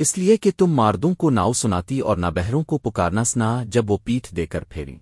اس لیے کہ تم ماردوں کو ناؤ سناتی اور نہ بہروں کو پکارنا سنا جب وہ پیٹھ دے کر پھیری